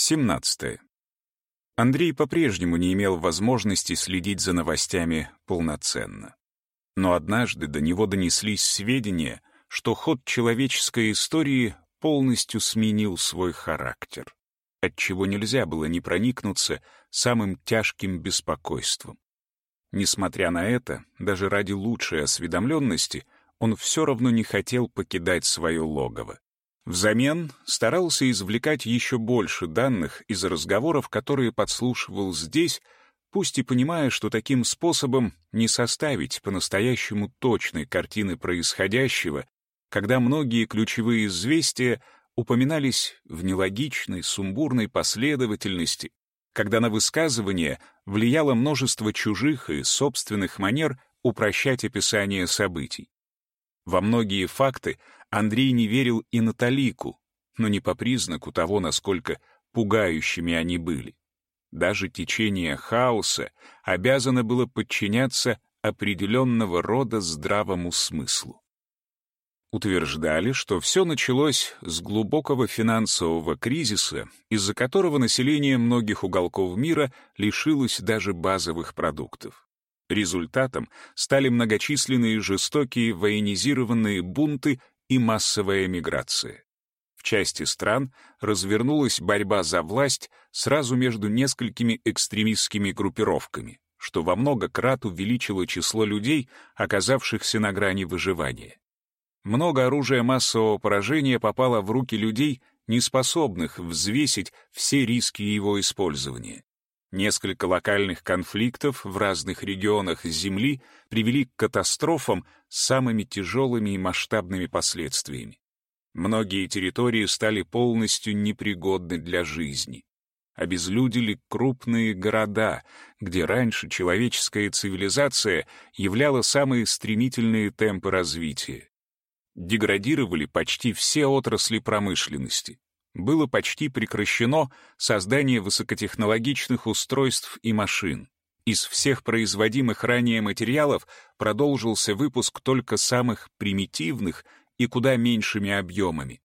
17. Андрей по-прежнему не имел возможности следить за новостями полноценно. Но однажды до него донеслись сведения, что ход человеческой истории полностью сменил свой характер, отчего нельзя было не проникнуться самым тяжким беспокойством. Несмотря на это, даже ради лучшей осведомленности, он все равно не хотел покидать свое логово. Взамен старался извлекать еще больше данных из разговоров, которые подслушивал здесь, пусть и понимая, что таким способом не составить по-настоящему точной картины происходящего, когда многие ключевые известия упоминались в нелогичной, сумбурной последовательности, когда на высказывание влияло множество чужих и собственных манер упрощать описание событий. Во многие факты Андрей не верил и на талику, но не по признаку того, насколько пугающими они были. Даже течение хаоса обязано было подчиняться определенного рода здравому смыслу. Утверждали, что все началось с глубокого финансового кризиса, из-за которого население многих уголков мира лишилось даже базовых продуктов. Результатом стали многочисленные жестокие военизированные бунты и массовая миграция. В части стран развернулась борьба за власть сразу между несколькими экстремистскими группировками, что во много крат увеличило число людей, оказавшихся на грани выживания. Много оружия массового поражения попало в руки людей, неспособных взвесить все риски его использования. Несколько локальных конфликтов в разных регионах Земли привели к катастрофам с самыми тяжелыми и масштабными последствиями. Многие территории стали полностью непригодны для жизни. Обезлюдили крупные города, где раньше человеческая цивилизация являла самые стремительные темпы развития. Деградировали почти все отрасли промышленности было почти прекращено создание высокотехнологичных устройств и машин. Из всех производимых ранее материалов продолжился выпуск только самых примитивных и куда меньшими объемами.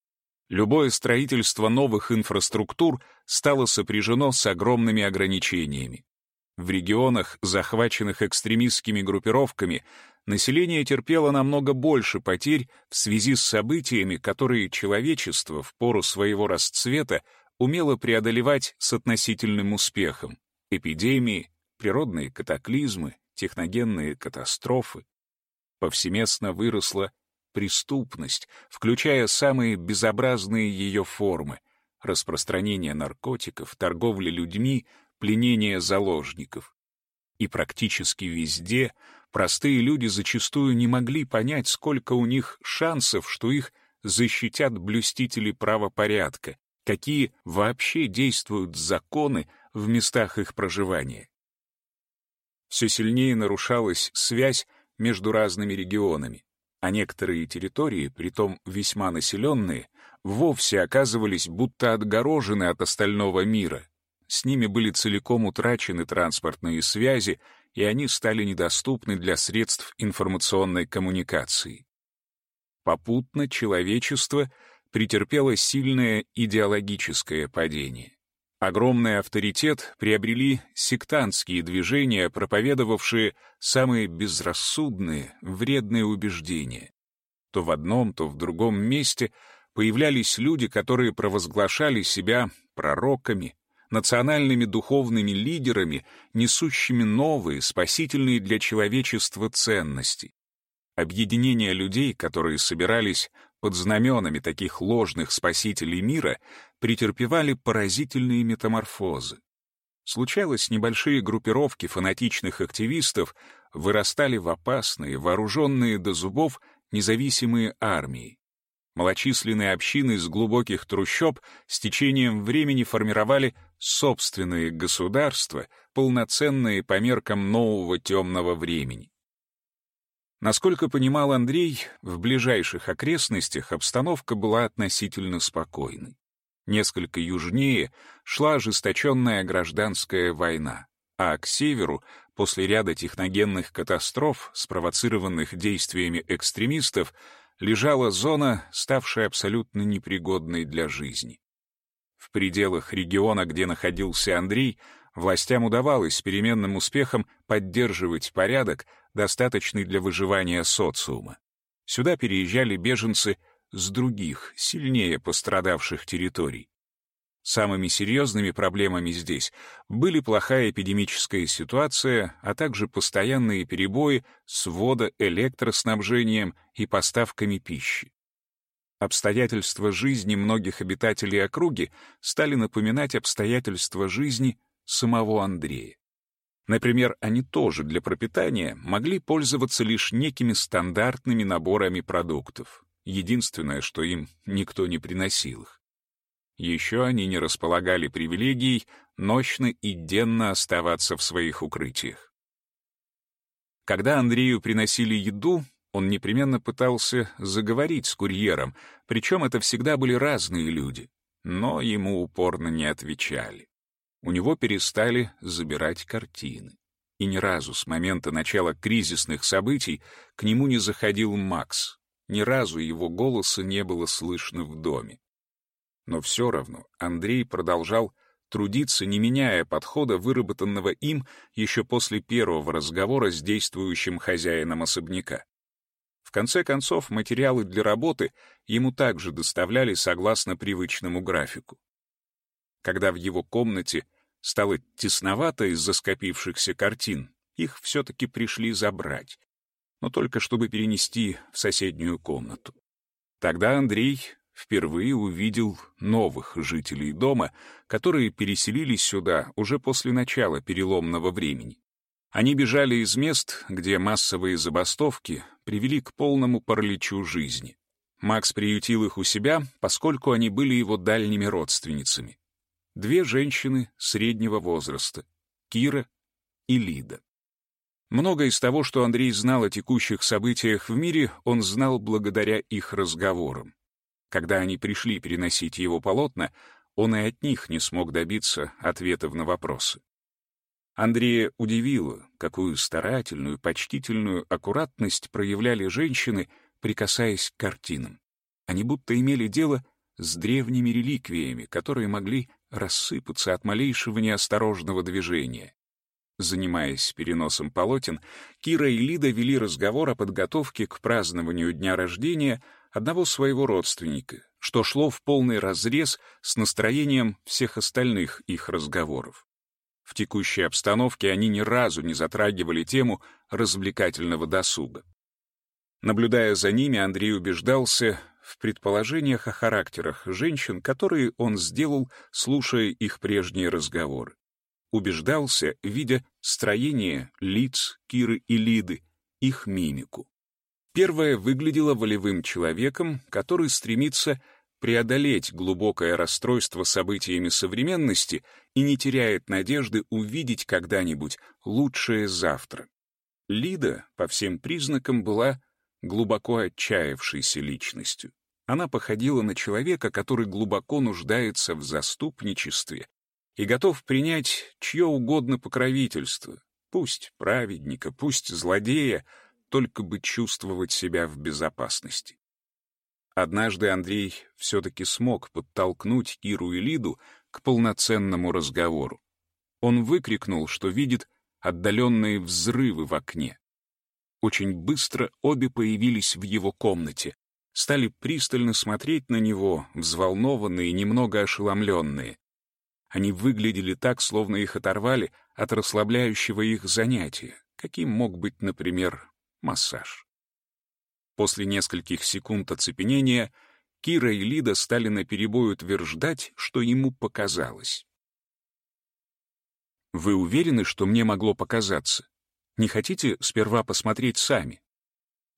Любое строительство новых инфраструктур стало сопряжено с огромными ограничениями. В регионах, захваченных экстремистскими группировками, население терпело намного больше потерь в связи с событиями, которые человечество в пору своего расцвета умело преодолевать с относительным успехом. Эпидемии, природные катаклизмы, техногенные катастрофы. Повсеместно выросла преступность, включая самые безобразные ее формы — распространение наркотиков, торговля людьми, пленение заложников. И практически везде простые люди зачастую не могли понять, сколько у них шансов, что их защитят блюстители правопорядка, какие вообще действуют законы в местах их проживания. Все сильнее нарушалась связь между разными регионами, а некоторые территории, притом весьма населенные, вовсе оказывались будто отгорожены от остального мира. С ними были целиком утрачены транспортные связи, и они стали недоступны для средств информационной коммуникации. Попутно человечество претерпело сильное идеологическое падение. Огромный авторитет приобрели сектантские движения, проповедовавшие самые безрассудные, вредные убеждения. То в одном, то в другом месте появлялись люди, которые провозглашали себя пророками, национальными духовными лидерами, несущими новые, спасительные для человечества ценности. Объединение людей, которые собирались под знаменами таких ложных спасителей мира, претерпевали поразительные метаморфозы. Случалось, небольшие группировки фанатичных активистов вырастали в опасные, вооруженные до зубов, независимые армии. Малочисленные общины из глубоких трущоб с течением времени формировали собственные государства, полноценные по меркам нового темного времени. Насколько понимал Андрей, в ближайших окрестностях обстановка была относительно спокойной. Несколько южнее шла ожесточенная гражданская война, а к северу, после ряда техногенных катастроф, спровоцированных действиями экстремистов, лежала зона, ставшая абсолютно непригодной для жизни. В пределах региона, где находился Андрей, властям удавалось с переменным успехом поддерживать порядок, достаточный для выживания социума. Сюда переезжали беженцы с других, сильнее пострадавших территорий. Самыми серьезными проблемами здесь были плохая эпидемическая ситуация, а также постоянные перебои с водо-электроснабжением и поставками пищи. Обстоятельства жизни многих обитателей округи стали напоминать обстоятельства жизни самого Андрея. Например, они тоже для пропитания могли пользоваться лишь некими стандартными наборами продуктов. Единственное, что им никто не приносил их. Еще они не располагали привилегией ночно и денно оставаться в своих укрытиях. Когда Андрею приносили еду, он непременно пытался заговорить с курьером, причем это всегда были разные люди, но ему упорно не отвечали. У него перестали забирать картины. И ни разу с момента начала кризисных событий к нему не заходил Макс. Ни разу его голоса не было слышно в доме. Но все равно Андрей продолжал трудиться, не меняя подхода, выработанного им еще после первого разговора с действующим хозяином особняка. В конце концов, материалы для работы ему также доставляли согласно привычному графику. Когда в его комнате стало тесновато из-за скопившихся картин, их все-таки пришли забрать, но только чтобы перенести в соседнюю комнату. Тогда Андрей впервые увидел новых жителей дома, которые переселились сюда уже после начала переломного времени. Они бежали из мест, где массовые забастовки привели к полному параличу жизни. Макс приютил их у себя, поскольку они были его дальними родственницами. Две женщины среднего возраста — Кира и Лида. Многое из того, что Андрей знал о текущих событиях в мире, он знал благодаря их разговорам. Когда они пришли переносить его полотна, он и от них не смог добиться ответов на вопросы. Андрея удивило, какую старательную, почтительную аккуратность проявляли женщины, прикасаясь к картинам. Они будто имели дело с древними реликвиями, которые могли рассыпаться от малейшего неосторожного движения. Занимаясь переносом полотен, Кира и Лида вели разговор о подготовке к празднованию дня рождения одного своего родственника, что шло в полный разрез с настроением всех остальных их разговоров. В текущей обстановке они ни разу не затрагивали тему развлекательного досуга. Наблюдая за ними, Андрей убеждался в предположениях о характерах женщин, которые он сделал, слушая их прежние разговоры. Убеждался, видя строение лиц Киры и Лиды, их мимику. Первая выглядела волевым человеком, который стремится преодолеть глубокое расстройство событиями современности и не теряет надежды увидеть когда-нибудь лучшее завтра. Лида, по всем признакам, была глубоко отчаявшейся личностью. Она походила на человека, который глубоко нуждается в заступничестве и готов принять чье угодно покровительство, пусть праведника, пусть злодея, только бы чувствовать себя в безопасности. Однажды Андрей все-таки смог подтолкнуть Киру и Лиду к полноценному разговору. Он выкрикнул, что видит отдаленные взрывы в окне. Очень быстро обе появились в его комнате, стали пристально смотреть на него, взволнованные, немного ошеломленные. Они выглядели так, словно их оторвали от расслабляющего их занятия, каким мог быть, например, массаж. После нескольких секунд оцепенения Кира и Лида стали наперебой утверждать, что ему показалось. «Вы уверены, что мне могло показаться? Не хотите сперва посмотреть сами?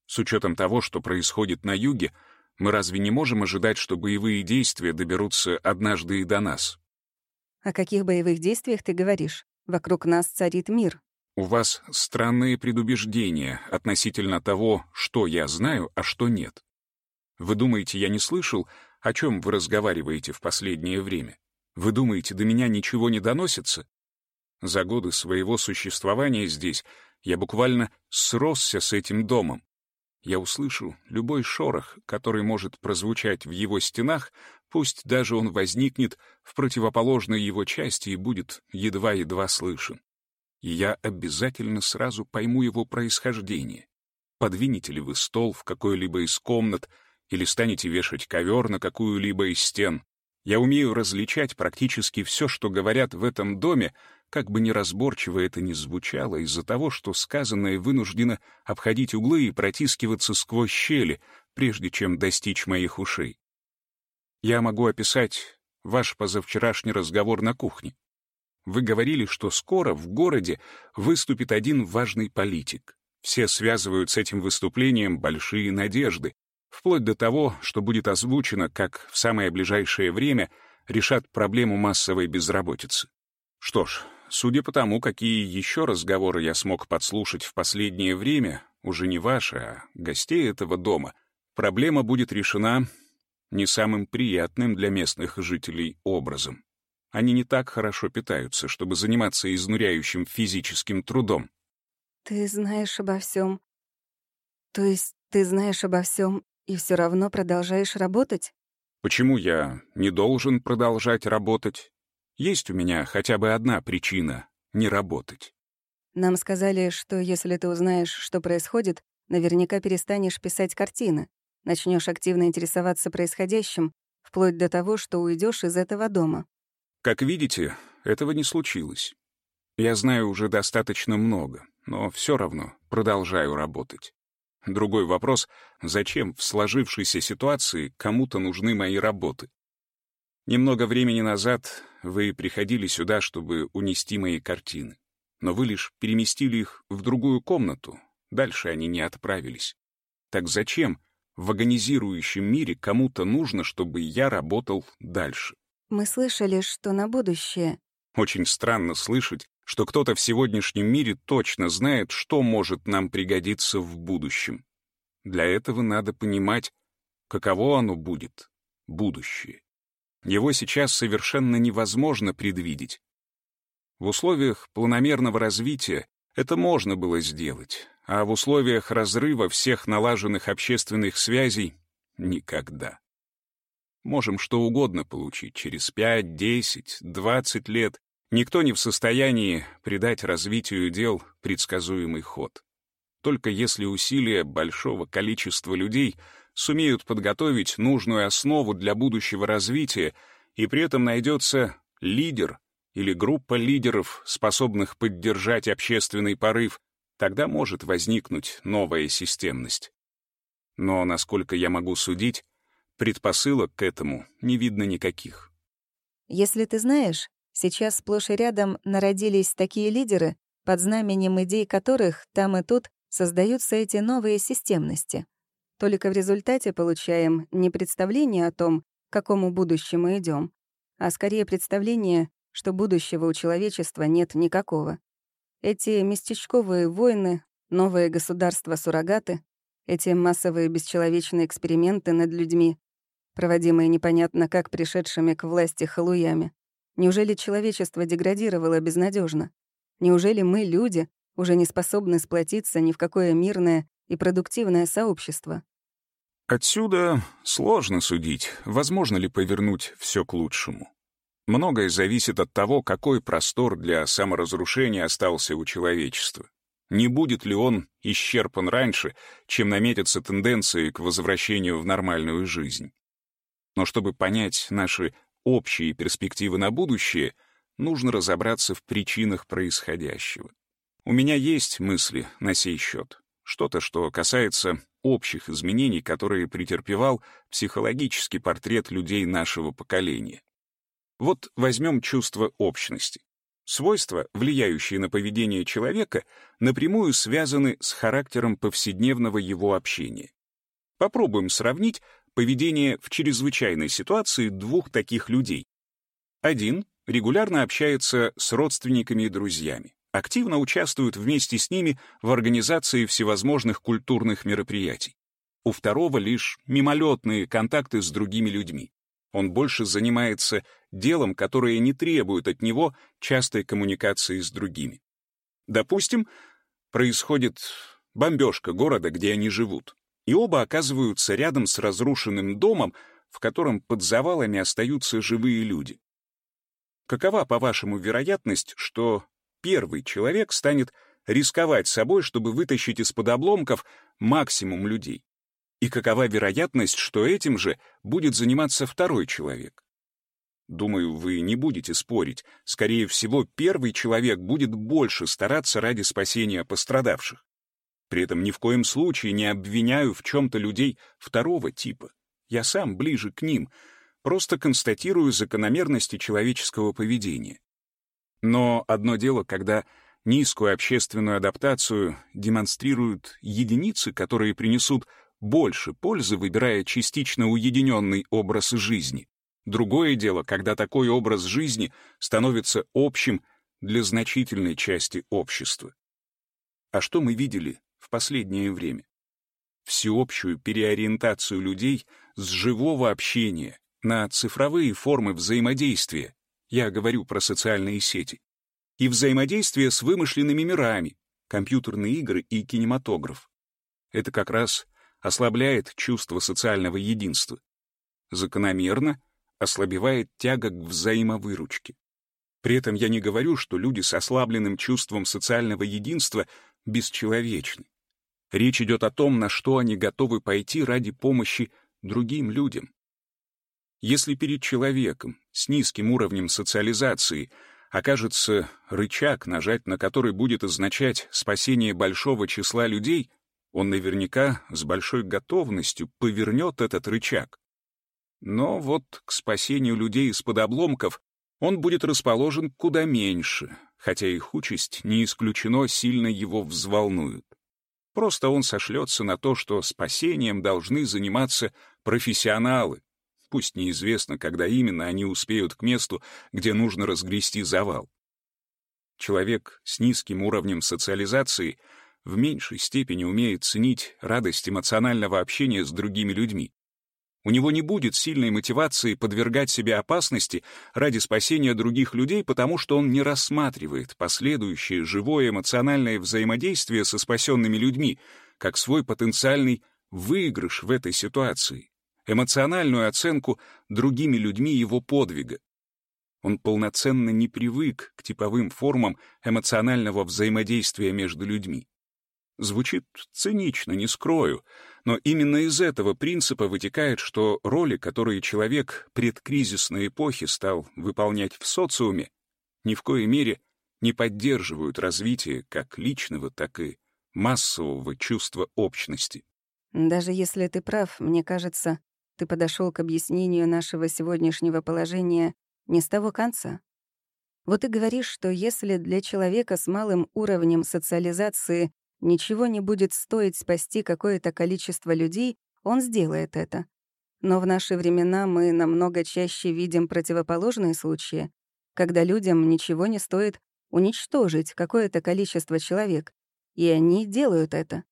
С учетом того, что происходит на юге, мы разве не можем ожидать, что боевые действия доберутся однажды и до нас?» «О каких боевых действиях ты говоришь? Вокруг нас царит мир. У вас странные предубеждения относительно того, что я знаю, а что нет. Вы думаете, я не слышал, о чем вы разговариваете в последнее время? Вы думаете, до меня ничего не доносится? За годы своего существования здесь я буквально сросся с этим домом. Я услышу любой шорох, который может прозвучать в его стенах, пусть даже он возникнет в противоположной его части и будет едва-едва слышен. И я обязательно сразу пойму его происхождение. Подвинете ли вы стол в какой-либо из комнат или станете вешать ковер на какую-либо из стен. Я умею различать практически все, что говорят в этом доме, как бы неразборчиво это ни звучало, из-за того, что сказанное вынуждено обходить углы и протискиваться сквозь щели, прежде чем достичь моих ушей. Я могу описать ваш позавчерашний разговор на кухне. Вы говорили, что скоро в городе выступит один важный политик. Все связывают с этим выступлением большие надежды, вплоть до того, что будет озвучено, как в самое ближайшее время решат проблему массовой безработицы. Что ж, судя по тому, какие еще разговоры я смог подслушать в последнее время, уже не ваши, а гостей этого дома, проблема будет решена не самым приятным для местных жителей образом. Они не так хорошо питаются, чтобы заниматься изнуряющим физическим трудом. Ты знаешь обо всем. То есть ты знаешь обо всем и все равно продолжаешь работать? Почему я не должен продолжать работать? Есть у меня хотя бы одна причина — не работать. Нам сказали, что если ты узнаешь, что происходит, наверняка перестанешь писать картины, начнешь активно интересоваться происходящим, вплоть до того, что уйдешь из этого дома. Как видите, этого не случилось. Я знаю уже достаточно много, но все равно продолжаю работать. Другой вопрос — зачем в сложившейся ситуации кому-то нужны мои работы? Немного времени назад вы приходили сюда, чтобы унести мои картины. Но вы лишь переместили их в другую комнату. Дальше они не отправились. Так зачем в агонизирующем мире кому-то нужно, чтобы я работал дальше? Мы слышали, что на будущее. Очень странно слышать, что кто-то в сегодняшнем мире точно знает, что может нам пригодиться в будущем. Для этого надо понимать, каково оно будет, будущее. Его сейчас совершенно невозможно предвидеть. В условиях планомерного развития это можно было сделать, а в условиях разрыва всех налаженных общественных связей — никогда. Можем что угодно получить через 5, 10, 20 лет. Никто не в состоянии придать развитию дел предсказуемый ход. Только если усилия большого количества людей — сумеют подготовить нужную основу для будущего развития, и при этом найдется лидер или группа лидеров, способных поддержать общественный порыв, тогда может возникнуть новая системность. Но, насколько я могу судить, предпосылок к этому не видно никаких. Если ты знаешь, сейчас сплошь и рядом народились такие лидеры, под знаменем идей которых там и тут создаются эти новые системности. Только в результате получаем не представление о том, к какому будущему идем, а скорее представление, что будущего у человечества нет никакого. Эти местечковые войны, новые государства-суррогаты, эти массовые бесчеловечные эксперименты над людьми, проводимые непонятно как пришедшими к власти халуями. Неужели человечество деградировало безнадежно? Неужели мы, люди, уже не способны сплотиться ни в какое мирное и продуктивное сообщество. Отсюда сложно судить, возможно ли повернуть все к лучшему. Многое зависит от того, какой простор для саморазрушения остался у человечества. Не будет ли он исчерпан раньше, чем наметятся тенденции к возвращению в нормальную жизнь. Но чтобы понять наши общие перспективы на будущее, нужно разобраться в причинах происходящего. У меня есть мысли на сей счет. Что-то, что касается общих изменений, которые претерпевал психологический портрет людей нашего поколения. Вот возьмем чувство общности. Свойства, влияющие на поведение человека, напрямую связаны с характером повседневного его общения. Попробуем сравнить поведение в чрезвычайной ситуации двух таких людей. Один регулярно общается с родственниками и друзьями активно участвуют вместе с ними в организации всевозможных культурных мероприятий. У второго лишь мимолетные контакты с другими людьми. Он больше занимается делом, которое не требует от него частой коммуникации с другими. Допустим, происходит бомбежка города, где они живут. И оба оказываются рядом с разрушенным домом, в котором под завалами остаются живые люди. Какова, по-вашему, вероятность, что первый человек станет рисковать собой, чтобы вытащить из-под обломков максимум людей? И какова вероятность, что этим же будет заниматься второй человек? Думаю, вы не будете спорить. Скорее всего, первый человек будет больше стараться ради спасения пострадавших. При этом ни в коем случае не обвиняю в чем-то людей второго типа. Я сам ближе к ним, просто констатирую закономерности человеческого поведения. Но одно дело, когда низкую общественную адаптацию демонстрируют единицы, которые принесут больше пользы, выбирая частично уединенный образ жизни. Другое дело, когда такой образ жизни становится общим для значительной части общества. А что мы видели в последнее время? Всеобщую переориентацию людей с живого общения на цифровые формы взаимодействия, я говорю про социальные сети, и взаимодействие с вымышленными мирами, компьютерные игры и кинематограф. Это как раз ослабляет чувство социального единства. Закономерно ослабевает тяга к взаимовыручке. При этом я не говорю, что люди с ослабленным чувством социального единства бесчеловечны. Речь идет о том, на что они готовы пойти ради помощи другим людям. Если перед человеком с низким уровнем социализации окажется рычаг, нажать на который будет означать спасение большого числа людей, он наверняка с большой готовностью повернет этот рычаг. Но вот к спасению людей из-под обломков он будет расположен куда меньше, хотя их участь не исключено сильно его взволнует. Просто он сошлется на то, что спасением должны заниматься профессионалы. Пусть неизвестно, когда именно они успеют к месту, где нужно разгрести завал. Человек с низким уровнем социализации в меньшей степени умеет ценить радость эмоционального общения с другими людьми. У него не будет сильной мотивации подвергать себе опасности ради спасения других людей, потому что он не рассматривает последующее живое эмоциональное взаимодействие со спасенными людьми как свой потенциальный выигрыш в этой ситуации, эмоциональную оценку другими людьми его подвига. Он полноценно не привык к типовым формам эмоционального взаимодействия между людьми. Звучит цинично, не скрою, но именно из этого принципа вытекает, что роли, которые человек предкризисной эпохи стал выполнять в социуме, ни в коей мере не поддерживают развитие как личного, так и массового чувства общности. Даже если ты прав, мне кажется, ты подошел к объяснению нашего сегодняшнего положения не с того конца. Вот ты говоришь, что если для человека с малым уровнем социализации ничего не будет стоить спасти какое-то количество людей, он сделает это. Но в наши времена мы намного чаще видим противоположные случаи, когда людям ничего не стоит уничтожить какое-то количество человек, и они делают это.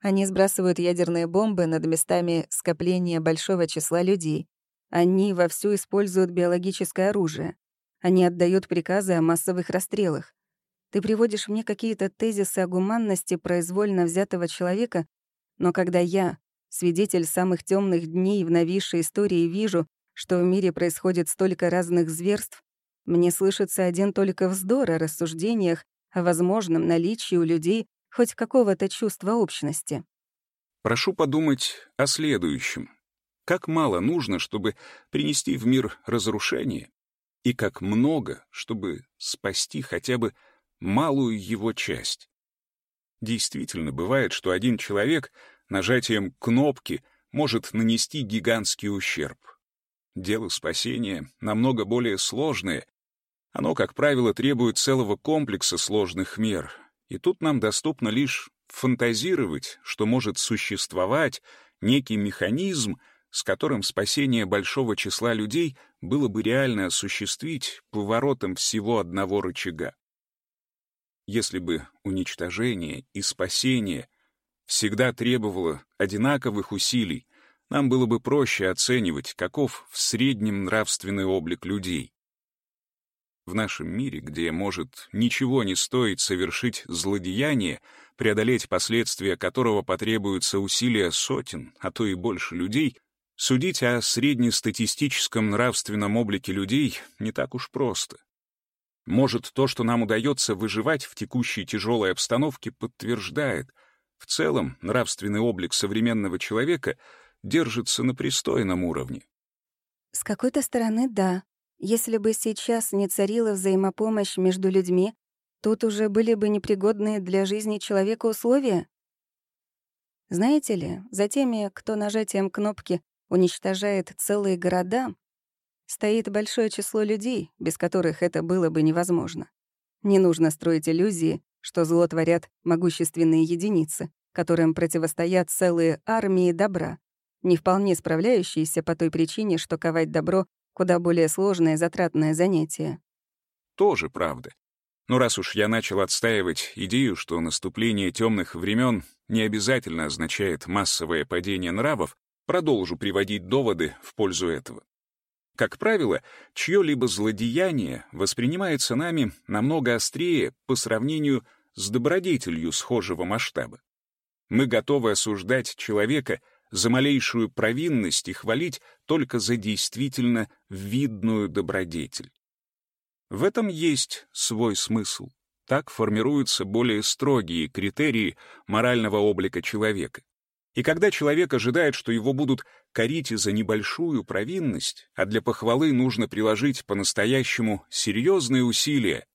Они сбрасывают ядерные бомбы над местами скопления большого числа людей. Они вовсю используют биологическое оружие. Они отдают приказы о массовых расстрелах. Ты приводишь мне какие-то тезисы о гуманности произвольно взятого человека, но когда я, свидетель самых темных дней в новейшей истории, вижу, что в мире происходит столько разных зверств, мне слышится один только вздор о рассуждениях о возможном наличии у людей хоть какого-то чувства общности. Прошу подумать о следующем. Как мало нужно, чтобы принести в мир разрушение, и как много, чтобы спасти хотя бы малую его часть. Действительно, бывает, что один человек нажатием кнопки может нанести гигантский ущерб. Дело спасения намного более сложное. Оно, как правило, требует целого комплекса сложных мер. И тут нам доступно лишь фантазировать, что может существовать некий механизм, с которым спасение большого числа людей было бы реально осуществить поворотом всего одного рычага. Если бы уничтожение и спасение всегда требовало одинаковых усилий, нам было бы проще оценивать, каков в среднем нравственный облик людей. В нашем мире, где, может, ничего не стоит совершить злодеяние, преодолеть последствия которого потребуются усилия сотен, а то и больше людей, судить о среднестатистическом нравственном облике людей не так уж просто. Может, то, что нам удается выживать в текущей тяжелой обстановке, подтверждает, в целом нравственный облик современного человека держится на пристойном уровне. С какой-то стороны, да. Если бы сейчас не царила взаимопомощь между людьми, тут уже были бы непригодные для жизни человека условия. Знаете ли, за теми, кто нажатием кнопки уничтожает целые города, стоит большое число людей, без которых это было бы невозможно. Не нужно строить иллюзии, что зло творят могущественные единицы, которым противостоят целые армии добра, не вполне справляющиеся по той причине, что ковать добро Куда более сложное и затратное занятие. Тоже правда. Но раз уж я начал отстаивать идею, что наступление темных времен не обязательно означает массовое падение нравов, продолжу приводить доводы в пользу этого. Как правило, чье-либо злодеяние воспринимается нами намного острее по сравнению с добродетелью схожего масштаба. Мы готовы осуждать человека за малейшую провинность и хвалить только за действительно видную добродетель. В этом есть свой смысл. Так формируются более строгие критерии морального облика человека. И когда человек ожидает, что его будут корить за небольшую провинность, а для похвалы нужно приложить по-настоящему серьезные усилия,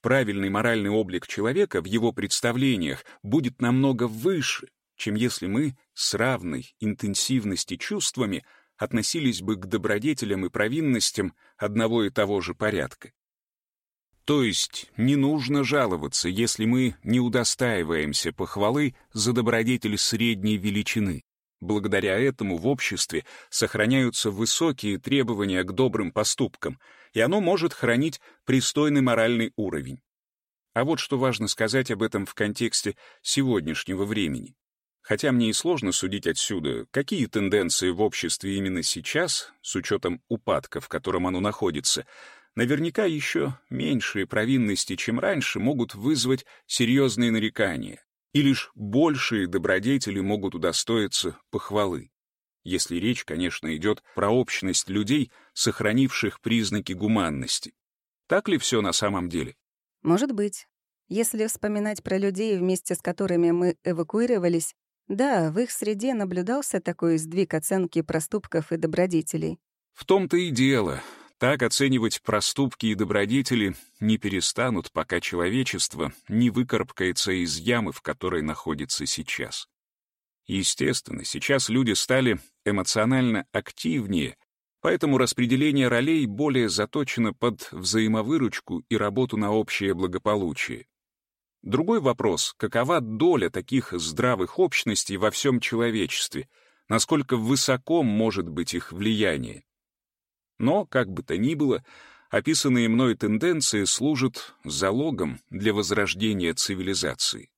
правильный моральный облик человека в его представлениях будет намного выше, чем если мы с равной интенсивности чувствами относились бы к добродетелям и провинностям одного и того же порядка. То есть не нужно жаловаться, если мы не удостаиваемся похвалы за добродетель средней величины. Благодаря этому в обществе сохраняются высокие требования к добрым поступкам, и оно может хранить пристойный моральный уровень. А вот что важно сказать об этом в контексте сегодняшнего времени. Хотя мне и сложно судить отсюда, какие тенденции в обществе именно сейчас, с учетом упадка, в котором оно находится, наверняка еще меньшие провинности, чем раньше, могут вызвать серьезные нарекания, и лишь большие добродетели могут удостоиться похвалы. Если речь, конечно, идет про общность людей, сохранивших признаки гуманности. Так ли все на самом деле? Может быть. Если вспоминать про людей, вместе с которыми мы эвакуировались, да, в их среде наблюдался такой сдвиг оценки проступков и добродетелей. В том-то и дело. Так оценивать проступки и добродетели не перестанут, пока человечество не выкарабкается из ямы, в которой находится сейчас. Естественно, сейчас люди стали эмоционально активнее, поэтому распределение ролей более заточено под взаимовыручку и работу на общее благополучие. Другой вопрос — какова доля таких здравых общностей во всем человечестве, насколько высоко может быть их влияние. Но, как бы то ни было, описанные мной тенденции служат залогом для возрождения цивилизации.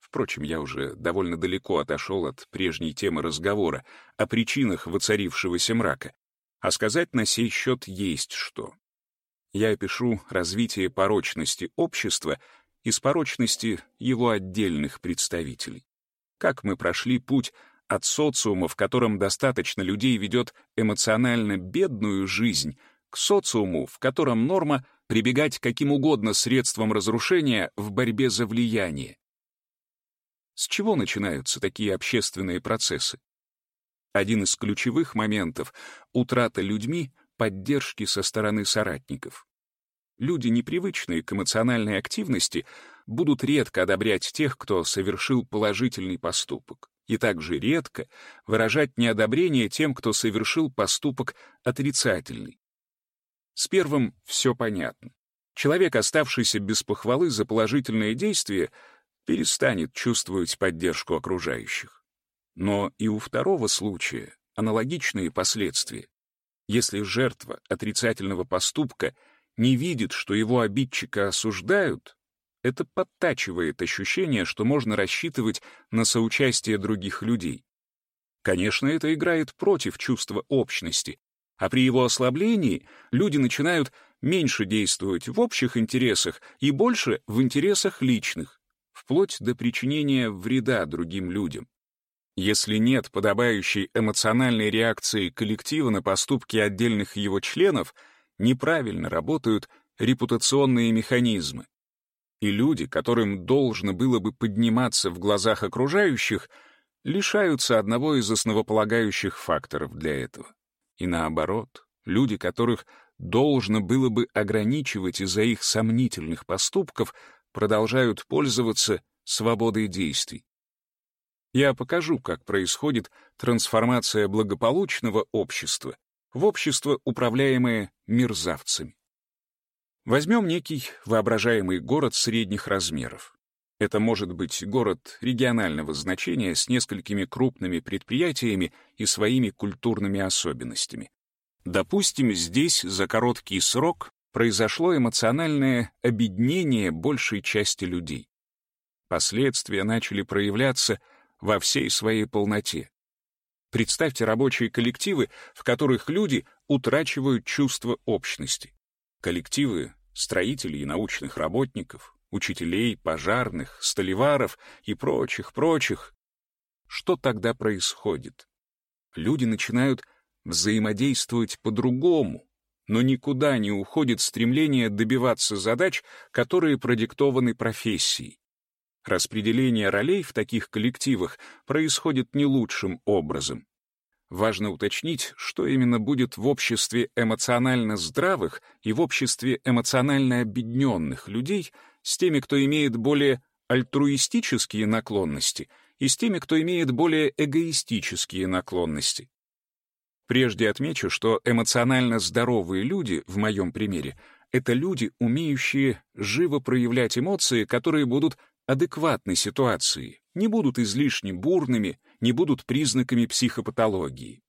Впрочем, я уже довольно далеко отошел от прежней темы разговора о причинах воцарившегося мрака, а сказать на сей счет есть что. Я опишу развитие порочности общества — из порочности его отдельных представителей. Как мы прошли путь от социума, в котором достаточно людей ведет эмоционально бедную жизнь, к социуму, в котором норма прибегать каким угодно средствам разрушения в борьбе за влияние. С чего начинаются такие общественные процессы? Один из ключевых моментов — утрата людьми поддержки со стороны соратников. Люди, непривычные к эмоциональной активности, будут редко одобрять тех, кто совершил положительный поступок, и также редко выражать неодобрение тем, кто совершил поступок отрицательный. С первым все понятно. Человек, оставшийся без похвалы за положительное действие, перестанет чувствовать поддержку окружающих. Но и у второго случая аналогичные последствия. Если жертва отрицательного поступка — не видит, что его обидчика осуждают, это подтачивает ощущение, что можно рассчитывать на соучастие других людей. Конечно, это играет против чувства общности, А при его ослаблении люди начинают меньше действовать в общих интересах и больше в интересах личных, вплоть до причинения вреда другим людям. Если нет подобающей эмоциональной реакции коллектива на поступки отдельных его членов, неправильно работают репутационные механизмы. И люди, которым должно было бы подниматься в глазах окружающих, лишаются одного из основополагающих факторов для этого. И наоборот, люди, которых должно было бы ограничивать из-за их сомнительных поступков, продолжают пользоваться свободой действий. Я покажу, как происходит трансформация благополучного общества в общество, управляемое мерзавцами. Возьмем некий воображаемый город средних размеров. Это может быть город регионального значения с несколькими крупными предприятиями и своими культурными особенностями. Допустим, здесь за короткий срок произошло эмоциональное обеднение большей части людей. Последствия начали проявляться во всей своей полноте. Представьте рабочие коллективы, в которых люди утрачивают чувство общности. Коллективы строителей и научных работников, учителей, пожарных, столеваров и прочих-прочих. Что тогда происходит? Люди начинают взаимодействовать по-другому, но никуда не уходит стремление добиваться задач, которые продиктованы профессией. Распределение ролей в таких коллективах происходит не лучшим образом. Важно уточнить, что именно будет в обществе эмоционально здравых и в обществе эмоционально обедненных людей с теми, кто имеет более альтруистические наклонности, и с теми, кто имеет более эгоистические наклонности. Прежде отмечу, что эмоционально здоровые люди, в моем примере, это люди, умеющие живо проявлять эмоции, которые будут адекватной ситуации, не будут излишне бурными, не будут признаками психопатологии.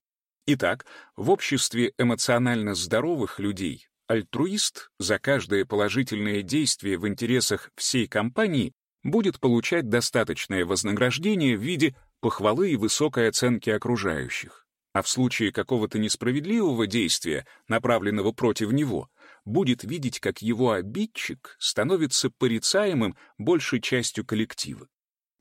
Итак, в обществе эмоционально здоровых людей альтруист за каждое положительное действие в интересах всей компании будет получать достаточное вознаграждение в виде похвалы и высокой оценки окружающих. А в случае какого-то несправедливого действия, направленного против него, будет видеть, как его обидчик становится порицаемым большей частью коллектива.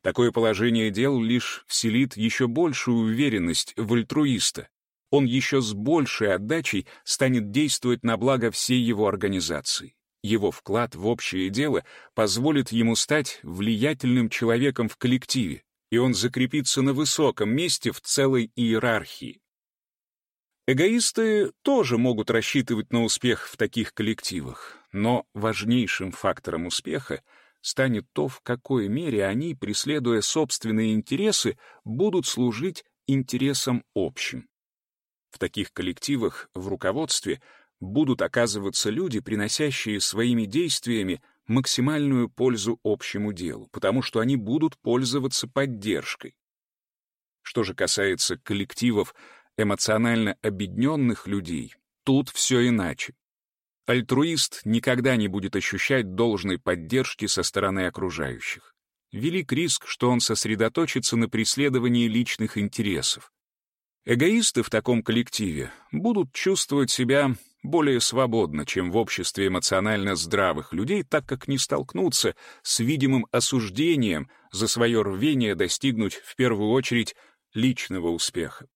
Такое положение дел лишь вселит еще большую уверенность в альтруиста. Он еще с большей отдачей станет действовать на благо всей его организации. Его вклад в общее дело позволит ему стать влиятельным человеком в коллективе, и он закрепится на высоком месте в целой иерархии. Эгоисты тоже могут рассчитывать на успех в таких коллективах, но важнейшим фактором успеха станет то, в какой мере они, преследуя собственные интересы, будут служить интересам общим. В таких коллективах в руководстве будут оказываться люди, приносящие своими действиями максимальную пользу общему делу, потому что они будут пользоваться поддержкой. Что же касается коллективов, эмоционально обедненных людей, тут все иначе. Альтруист никогда не будет ощущать должной поддержки со стороны окружающих. Велик риск, что он сосредоточится на преследовании личных интересов. Эгоисты в таком коллективе будут чувствовать себя более свободно, чем в обществе эмоционально здравых людей, так как не столкнутся с видимым осуждением за свое рвение достигнуть в первую очередь личного успеха.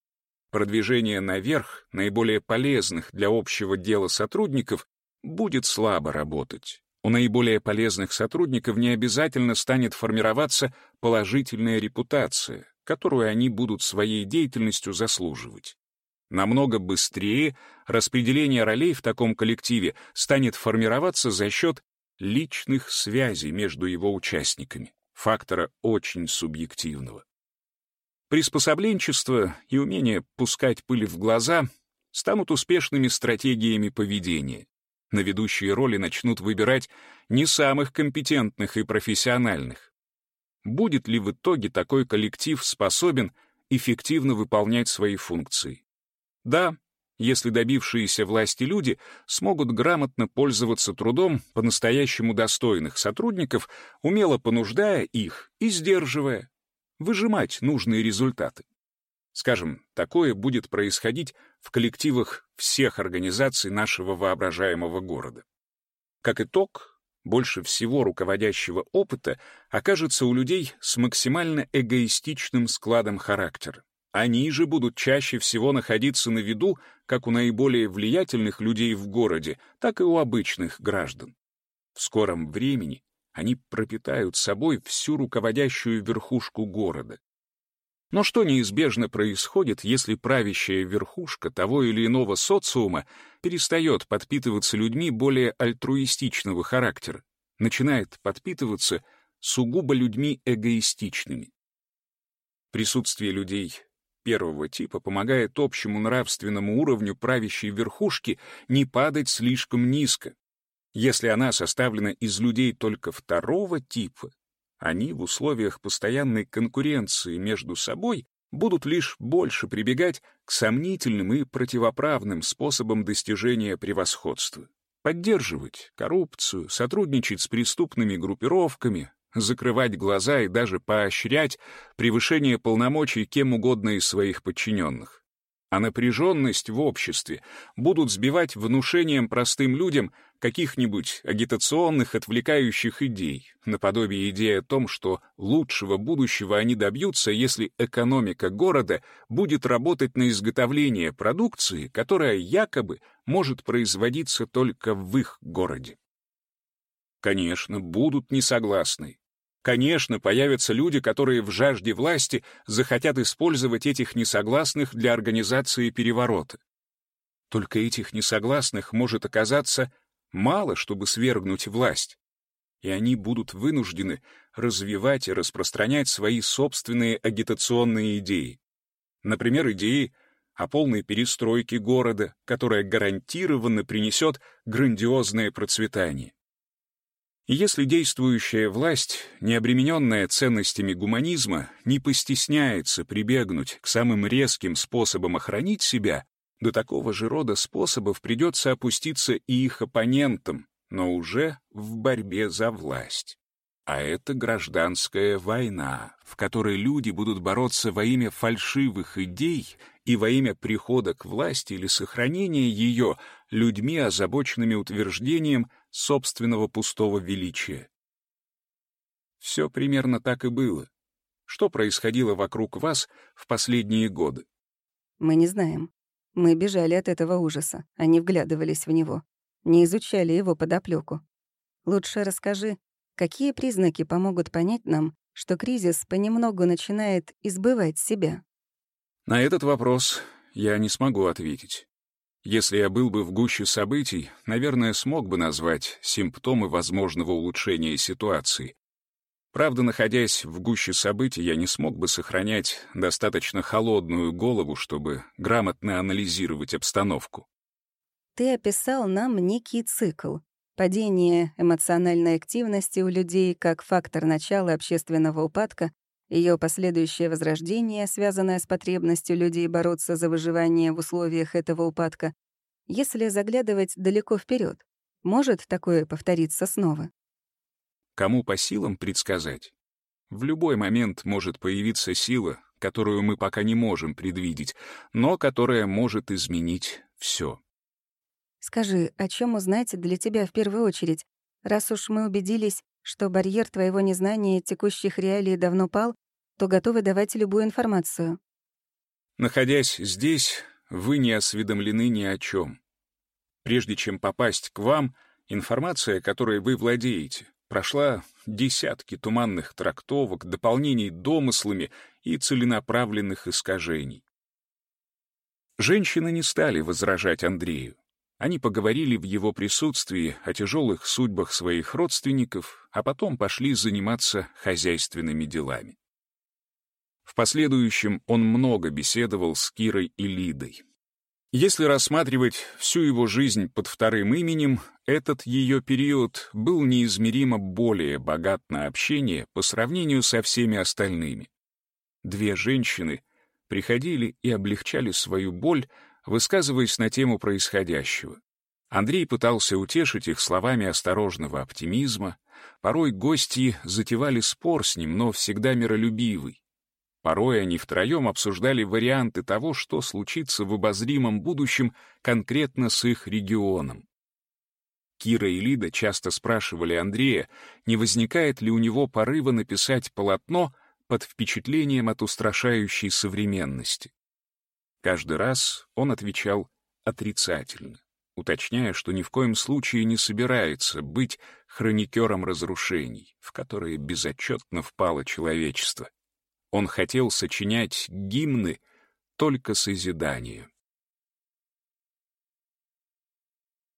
Продвижение наверх наиболее полезных для общего дела сотрудников будет слабо работать. У наиболее полезных сотрудников не обязательно станет формироваться положительная репутация, которую они будут своей деятельностью заслуживать. Намного быстрее распределение ролей в таком коллективе станет формироваться за счет личных связей между его участниками, фактора очень субъективного. Приспособленчество и умение пускать пыль в глаза станут успешными стратегиями поведения. На ведущие роли начнут выбирать не самых компетентных и профессиональных. Будет ли в итоге такой коллектив способен эффективно выполнять свои функции? Да, если добившиеся власти люди смогут грамотно пользоваться трудом по-настоящему достойных сотрудников, умело понуждая их и сдерживая, выжимать нужные результаты. Скажем, такое будет происходить в коллективах всех организаций нашего воображаемого города. Как итог, больше всего руководящего опыта окажется у людей с максимально эгоистичным складом характера. Они же будут чаще всего находиться на виду как у наиболее влиятельных людей в городе, так и у обычных граждан. В скором времени они пропитают собой всю руководящую верхушку города. Но что неизбежно происходит, если правящая верхушка того или иного социума перестает подпитываться людьми более альтруистичного характера, начинает подпитываться сугубо людьми эгоистичными? Присутствие людей первого типа помогает общему нравственному уровню правящей верхушки не падать слишком низко. Если она составлена из людей только второго типа, они в условиях постоянной конкуренции между собой будут лишь больше прибегать к сомнительным и противоправным способам достижения превосходства. Поддерживать коррупцию, сотрудничать с преступными группировками, закрывать глаза и даже поощрять превышение полномочий кем угодно из своих подчиненных. А напряженность в обществе будут сбивать внушением простым людям каких-нибудь агитационных отвлекающих идей, наподобие идеи о том, что лучшего будущего они добьются, если экономика города будет работать на изготовление продукции, которая якобы может производиться только в их городе. Конечно, будут несогласны, Конечно, появятся люди, которые в жажде власти захотят использовать этих несогласных для организации переворота. Только этих несогласных может оказаться мало, чтобы свергнуть власть. И они будут вынуждены развивать и распространять свои собственные агитационные идеи. Например, идеи о полной перестройке города, которая гарантированно принесет грандиозное процветание. Если действующая власть, не обремененная ценностями гуманизма, не постесняется прибегнуть к самым резким способам охранить себя, до такого же рода способов придется опуститься и их оппонентам, но уже в борьбе за власть. А это гражданская война, в которой люди будут бороться во имя фальшивых идей и во имя прихода к власти или сохранения ее людьми, озабоченными утверждением собственного пустого величия. Все примерно так и было. Что происходило вокруг вас в последние годы? Мы не знаем. Мы бежали от этого ужаса, а не вглядывались в него, не изучали его подоплеку. Лучше расскажи, какие признаки помогут понять нам, что кризис понемногу начинает избывать себя? На этот вопрос я не смогу ответить. Если я был бы в гуще событий, наверное, смог бы назвать симптомы возможного улучшения ситуации. Правда, находясь в гуще событий, я не смог бы сохранять достаточно холодную голову, чтобы грамотно анализировать обстановку. Ты описал нам некий цикл. Падение эмоциональной активности у людей как фактор начала общественного упадка, ее последующее возрождение, связанное с потребностью людей бороться за выживание в условиях этого упадка, если заглядывать далеко вперед, может такое повториться снова? Кому по силам предсказать? В любой момент может появиться сила, которую мы пока не можем предвидеть, но которая может изменить все. Скажи, о чем узнать для тебя в первую очередь, раз уж мы убедились, что барьер твоего незнания текущих реалий давно пал, то готовы давать любую информацию. Находясь здесь, вы не осведомлены ни о чем. Прежде чем попасть к вам, информация, которой вы владеете, прошла десятки туманных трактовок, дополнений домыслами и целенаправленных искажений. Женщины не стали возражать Андрею. Они поговорили в его присутствии о тяжелых судьбах своих родственников, а потом пошли заниматься хозяйственными делами. В последующем он много беседовал с Кирой и Лидой. Если рассматривать всю его жизнь под вторым именем, этот ее период был неизмеримо более богат на общение по сравнению со всеми остальными. Две женщины приходили и облегчали свою боль, высказываясь на тему происходящего. Андрей пытался утешить их словами осторожного оптимизма, порой гости затевали спор с ним, но всегда миролюбивый. Порой они втроем обсуждали варианты того, что случится в обозримом будущем конкретно с их регионом. Кира и Лида часто спрашивали Андрея, не возникает ли у него порыва написать полотно под впечатлением от устрашающей современности. Каждый раз он отвечал отрицательно, уточняя, что ни в коем случае не собирается быть хроникером разрушений, в которые безотчетно впало человечество. Он хотел сочинять гимны только созиданию.